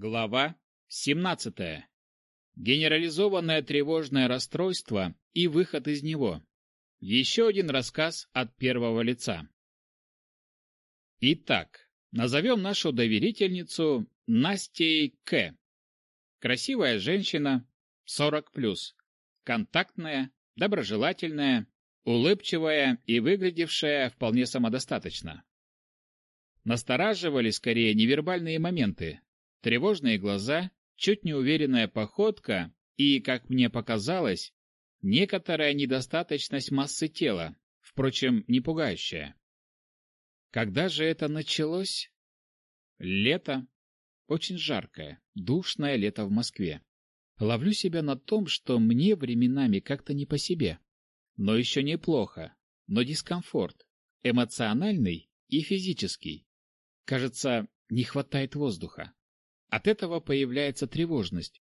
Глава 17. Генерализованное тревожное расстройство и выход из него. Еще один рассказ от первого лица. Итак, назовем нашу доверительницу Настей К. Красивая женщина, 40+, контактная, доброжелательная, улыбчивая и выглядевшая вполне самодостаточно. Настораживали скорее невербальные моменты, тревожные глаза, чуть неуверенная походка и, как мне показалось, некоторая недостаточность массы тела, впрочем, не пугающая. Когда же это началось? Лето. Очень жаркое, душное лето в Москве. Ловлю себя на том, что мне временами как-то не по себе. Но еще неплохо, но дискомфорт, эмоциональный и физический. Кажется, не хватает воздуха. От этого появляется тревожность.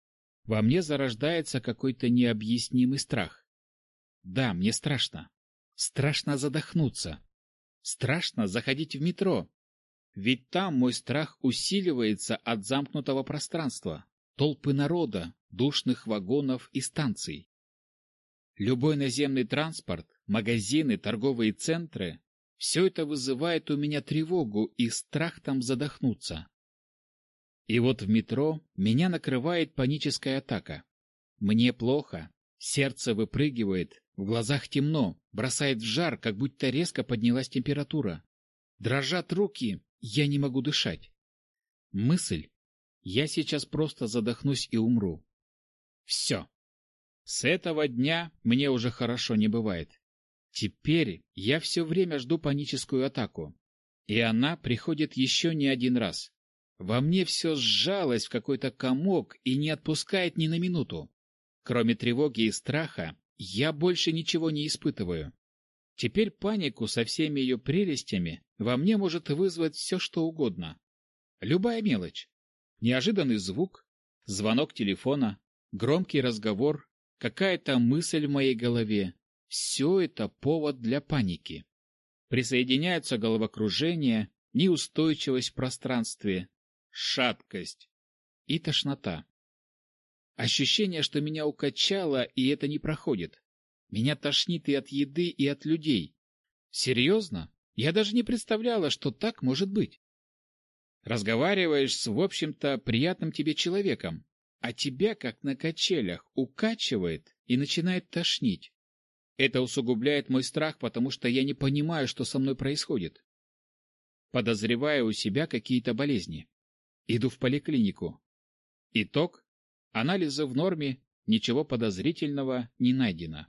Во мне зарождается какой-то необъяснимый страх. Да, мне страшно. Страшно задохнуться. Страшно заходить в метро. Ведь там мой страх усиливается от замкнутого пространства, толпы народа, душных вагонов и станций. Любой наземный транспорт, магазины, торговые центры — все это вызывает у меня тревогу и страх там задохнуться. И вот в метро меня накрывает паническая атака. Мне плохо, сердце выпрыгивает, в глазах темно, бросает в жар, как будто резко поднялась температура. Дрожат руки, я не могу дышать. Мысль. Я сейчас просто задохнусь и умру. Все. С этого дня мне уже хорошо не бывает. Теперь я все время жду паническую атаку. И она приходит еще не один раз. Во мне все сжалось в какой-то комок и не отпускает ни на минуту. Кроме тревоги и страха, я больше ничего не испытываю. Теперь панику со всеми ее прелестями во мне может вызвать все, что угодно. Любая мелочь. Неожиданный звук, звонок телефона, громкий разговор, какая-то мысль в моей голове. Все это повод для паники. Присоединяются головокружение, неустойчивость в пространстве, шаткость и тошнота. Ощущение, что меня укачало, и это не проходит. Меня тошнит и от еды, и от людей. Серьезно? Я даже не представляла, что так может быть. Разговариваешь с, в общем-то, приятным тебе человеком, а тебя, как на качелях, укачивает и начинает тошнить. Это усугубляет мой страх, потому что я не понимаю, что со мной происходит. Подозреваю у себя какие-то болезни. Иду в поликлинику. Итог. Анализы в норме, ничего подозрительного не найдено.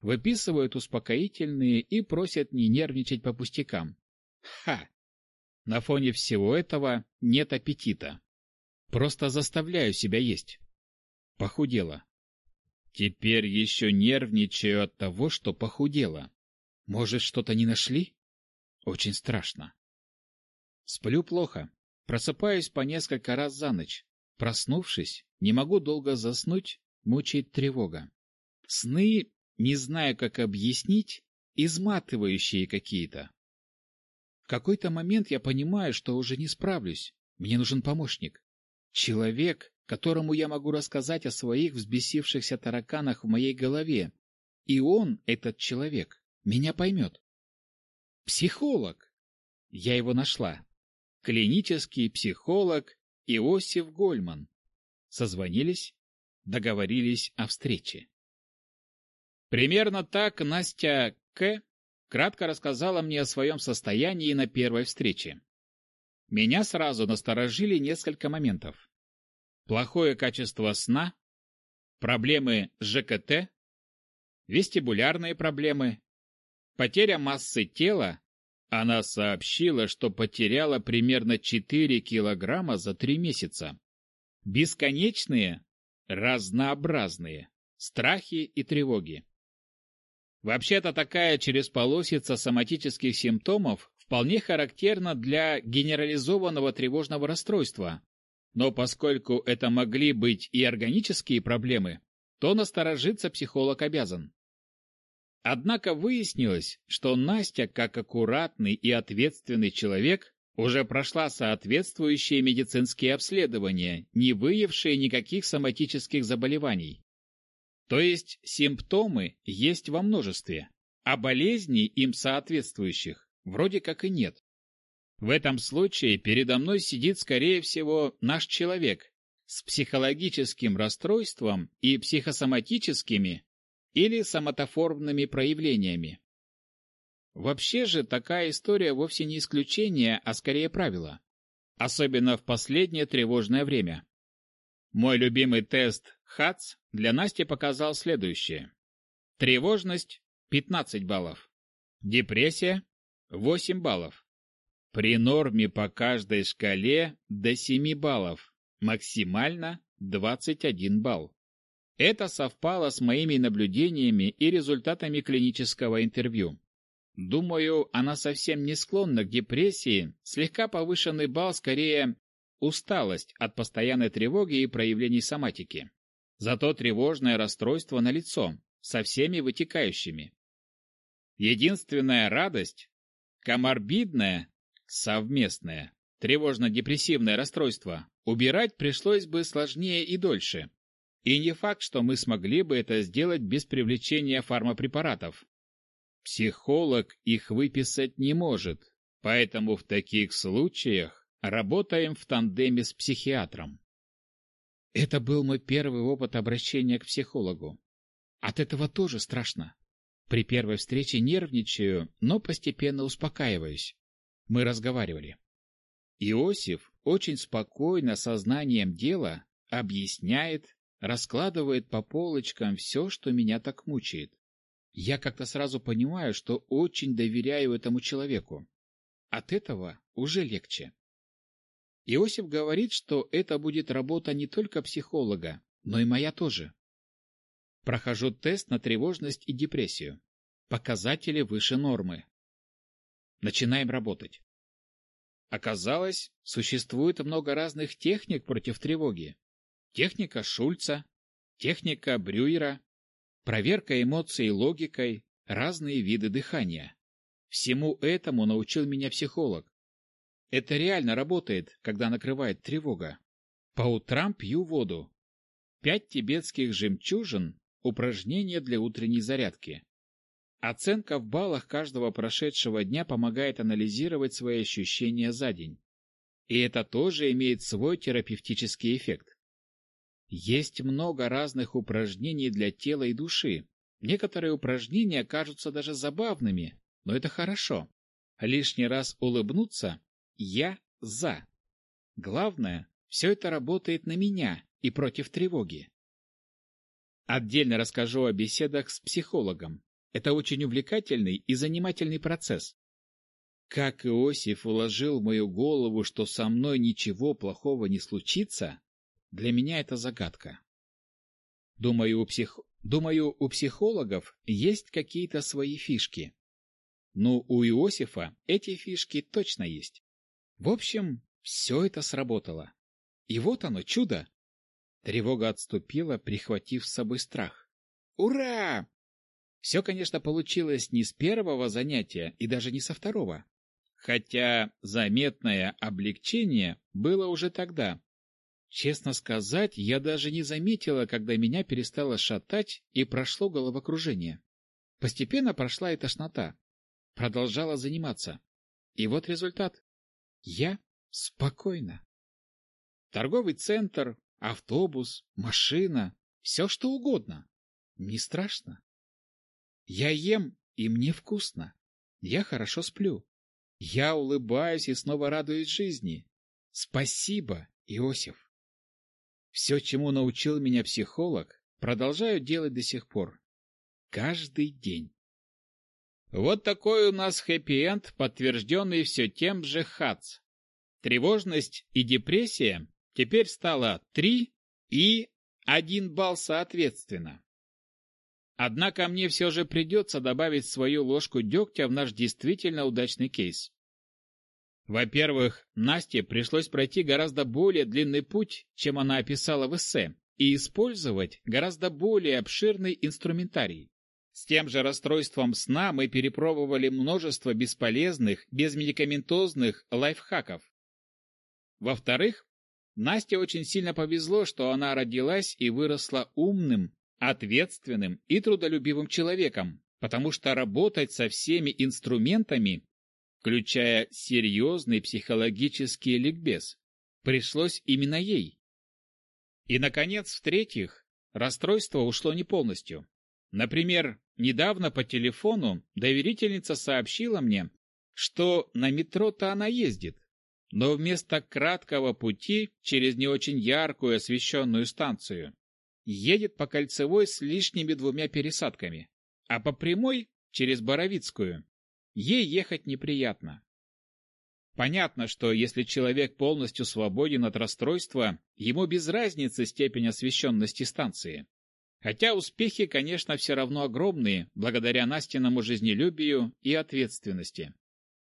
Выписывают успокоительные и просят не нервничать по пустякам. Ха! На фоне всего этого нет аппетита. Просто заставляю себя есть. Похудела. Теперь еще нервничаю от того, что похудела. Может, что-то не нашли? Очень страшно. Сплю плохо. Просыпаюсь по несколько раз за ночь. Проснувшись, не могу долго заснуть, мучает тревога. Сны, не знаю, как объяснить, изматывающие какие-то. В какой-то момент я понимаю, что уже не справлюсь. Мне нужен помощник. Человек, которому я могу рассказать о своих взбесившихся тараканах в моей голове. И он, этот человек, меня поймет. Психолог. Я его нашла клинический психолог Иосиф Гольман. Созвонились, договорились о встрече. Примерно так Настя К. кратко рассказала мне о своем состоянии на первой встрече. Меня сразу насторожили несколько моментов. Плохое качество сна, проблемы с ЖКТ, вестибулярные проблемы, потеря массы тела она сообщила, что потеряла примерно 4 килограмма за три месяца. Бесконечные, разнообразные страхи и тревоги. Вообще-то такая черезполосица соматических симптомов вполне характерна для генерализованного тревожного расстройства. Но поскольку это могли быть и органические проблемы, то насторожиться психолог обязан. Однако выяснилось, что Настя, как аккуратный и ответственный человек, уже прошла соответствующие медицинские обследования, не выявившие никаких соматических заболеваний. То есть симптомы есть во множестве, а болезней им соответствующих вроде как и нет. В этом случае передо мной сидит, скорее всего, наш человек с психологическим расстройством и психосоматическими или соматоформными проявлениями. Вообще же такая история вовсе не исключение, а скорее правило. Особенно в последнее тревожное время. Мой любимый тест ХАЦ для Насти показал следующее. Тревожность – 15 баллов. Депрессия – 8 баллов. При норме по каждой шкале до 7 баллов, максимально 21 балл. Это совпало с моими наблюдениями и результатами клинического интервью. Думаю, она совсем не склонна к депрессии, слегка повышенный балл скорее усталость от постоянной тревоги и проявлений соматики. Зато тревожное расстройство налицо, со всеми вытекающими. Единственная радость – коморбидное, совместное, тревожно-депрессивное расстройство убирать пришлось бы сложнее и дольше. И не факт, что мы смогли бы это сделать без привлечения фармапрепаратов, Психолог их выписать не может, поэтому в таких случаях работаем в тандеме с психиатром. Это был мой первый опыт обращения к психологу. От этого тоже страшно. При первой встрече нервничаю, но постепенно успокаиваюсь. Мы разговаривали. Иосиф очень спокойно, сознанием дела, объясняет, раскладывает по полочкам все, что меня так мучает. Я как-то сразу понимаю, что очень доверяю этому человеку. От этого уже легче. Иосиф говорит, что это будет работа не только психолога, но и моя тоже. Прохожу тест на тревожность и депрессию. Показатели выше нормы. Начинаем работать. Оказалось, существует много разных техник против тревоги. Техника Шульца, техника Брюера, проверка эмоций логикой, разные виды дыхания. Всему этому научил меня психолог. Это реально работает, когда накрывает тревога. По утрам пью воду. Пять тибетских жемчужин – упражнение для утренней зарядки. Оценка в баллах каждого прошедшего дня помогает анализировать свои ощущения за день. И это тоже имеет свой терапевтический эффект. Есть много разных упражнений для тела и души. Некоторые упражнения кажутся даже забавными, но это хорошо. Лишний раз улыбнуться «я за». Главное, все это работает на меня и против тревоги. Отдельно расскажу о беседах с психологом. Это очень увлекательный и занимательный процесс. Как Иосиф уложил в мою голову, что со мной ничего плохого не случится, для меня это загадка. Думаю, у, псих... Думаю, у психологов есть какие-то свои фишки. Ну, у Иосифа эти фишки точно есть. В общем, все это сработало. И вот оно, чудо! Тревога отступила, прихватив с собой страх. Ура! Все, конечно, получилось не с первого занятия и даже не со второго. Хотя заметное облегчение было уже тогда, Честно сказать, я даже не заметила, когда меня перестало шатать и прошло головокружение. Постепенно прошла и тошнота. Продолжала заниматься. И вот результат. Я спокойна. Торговый центр, автобус, машина, все что угодно. Не страшно. Я ем, и мне вкусно. Я хорошо сплю. Я улыбаюсь и снова радуюсь жизни. Спасибо, Иосиф. Все, чему научил меня психолог, продолжаю делать до сих пор. Каждый день. Вот такой у нас хэппи-энд, подтвержденный все тем же ХАЦ. Тревожность и депрессия теперь стало 3 и 1 балл соответственно. Однако мне все же придется добавить свою ложку дегтя в наш действительно удачный кейс. Во-первых, Насте пришлось пройти гораздо более длинный путь, чем она описала в эссе, и использовать гораздо более обширный инструментарий. С тем же расстройством сна мы перепробовали множество бесполезных, безмедикаментозных лайфхаков. Во-вторых, Насте очень сильно повезло, что она родилась и выросла умным, ответственным и трудолюбивым человеком, потому что работать со всеми инструментами, включая серьезный психологический ликбез, пришлось именно ей. И, наконец, в-третьих, расстройство ушло не полностью. Например, недавно по телефону доверительница сообщила мне, что на метро-то она ездит, но вместо краткого пути через не очень яркую освещенную станцию едет по кольцевой с лишними двумя пересадками, а по прямой через Боровицкую. Ей ехать неприятно. Понятно, что если человек полностью свободен от расстройства, ему без разницы степень освещенности станции. Хотя успехи, конечно, все равно огромные, благодаря Настиному жизнелюбию и ответственности.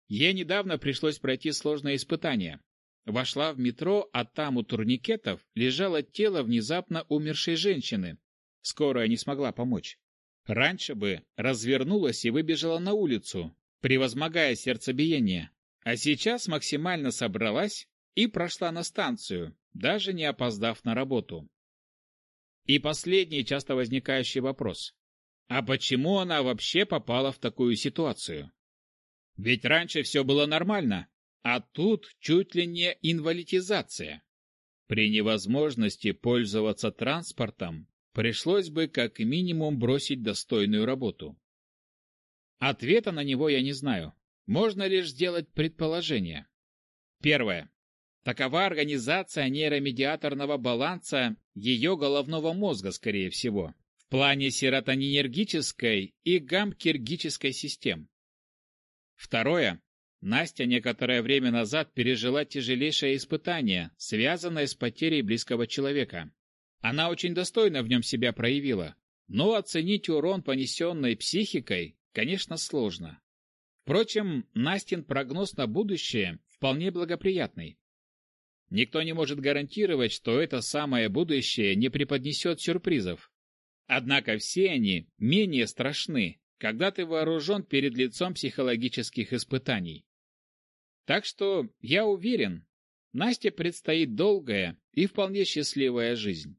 Ей недавно пришлось пройти сложное испытание. Вошла в метро, а там у турникетов лежало тело внезапно умершей женщины. Скорая не смогла помочь. Раньше бы развернулась и выбежала на улицу, превозмогая сердцебиение. А сейчас максимально собралась и прошла на станцию, даже не опоздав на работу. И последний часто возникающий вопрос. А почему она вообще попала в такую ситуацию? Ведь раньше все было нормально, а тут чуть ли не инвалидизация. При невозможности пользоваться транспортом пришлось бы как минимум бросить достойную работу. Ответа на него я не знаю. Можно лишь сделать предположение. Первое. Такова организация нейромедиаторного баланса ее головного мозга, скорее всего, в плане серотонинергической и гаммкиргической систем. Второе. Настя некоторое время назад пережила тяжелейшее испытание, связанное с потерей близкого человека. Она очень достойно в нем себя проявила, но оценить урон, понесенный психикой, конечно, сложно. Впрочем, Настин прогноз на будущее вполне благоприятный. Никто не может гарантировать, что это самое будущее не преподнесет сюрпризов. Однако все они менее страшны, когда ты вооружен перед лицом психологических испытаний. Так что я уверен, Насте предстоит долгая и вполне счастливая жизнь.